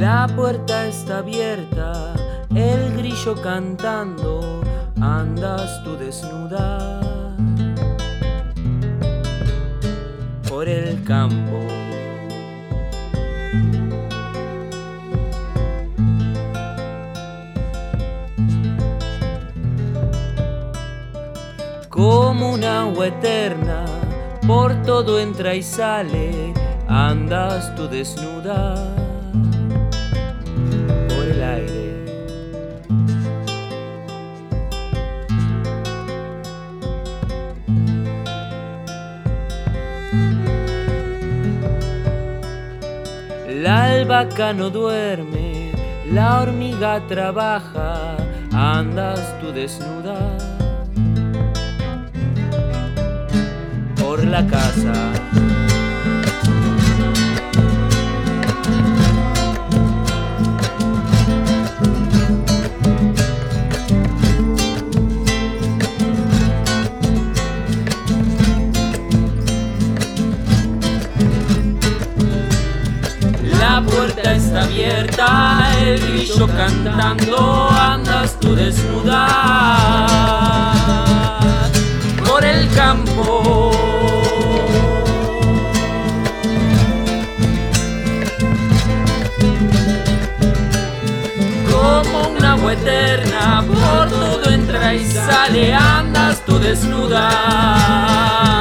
La puerta está abierta, el grillo cantando, andas tú desnuda por el campo. Como un agua eterna, por todo entra y sale, andas tú desnuda La albahaca no duerme, la hormiga trabaja, andas tú desnuda por la casa. La puerta está abierta, el grillo cantando, andas tú desnuda por el campo. Como una agua eterna, por todo entra y sale, andas tú desnuda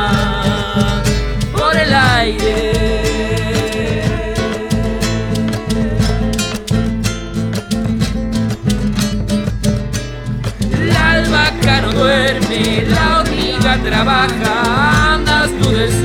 la hormiga trabaja, andas tú desnuda